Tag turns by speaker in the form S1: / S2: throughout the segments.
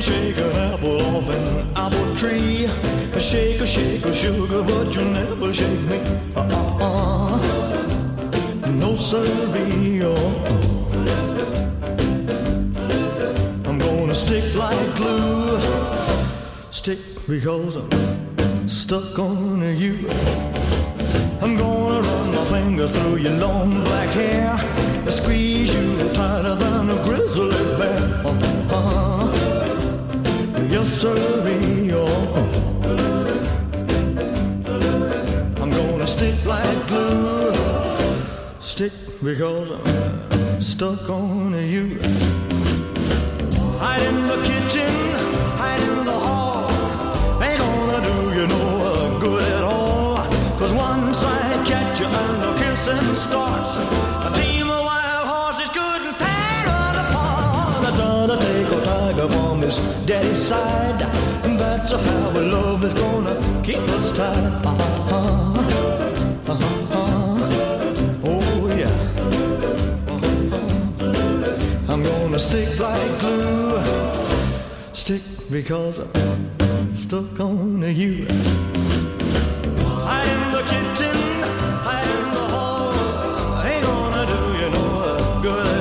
S1: shake an apple off an apple tree. Shake a shake a sugar, but you never shake me. Uh-uh. No siree. Oh. I'm gonna stick like glue. Stick because I'm stuck on you. I'm gonna run my fingers through your long black Yes, sirree. Oh. I'm gonna stick like glue. Stick because I'm stuck on you. Hide in the kitchen, hide in the hall. Ain't gonna do you no good at all. Cause once I catch you and the kissing starts, a team of a tiger from his daddy's side. And that's how our love is gonna keep us tied. Uh-huh. Uh-huh. Oh yeah. I'm gonna stick like glue. Stick because I'm stuck on you. Hide in the kitchen, hide in the hall. Ain't gonna do you no good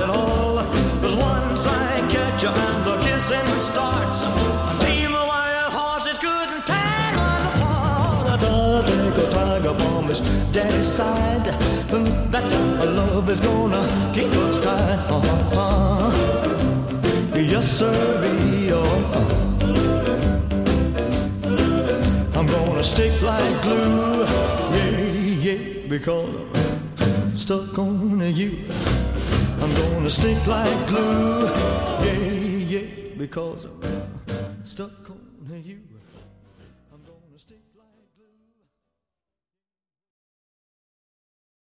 S1: his daddy's side. And that's how love is gonna keep us tied. Uh-huh. Yes, sir. I'm gonna stick like glue. Yeah, yeah, because I'm stuck on you. I'm gonna stick like glue. Yeah, yeah, because I'm stuck on you.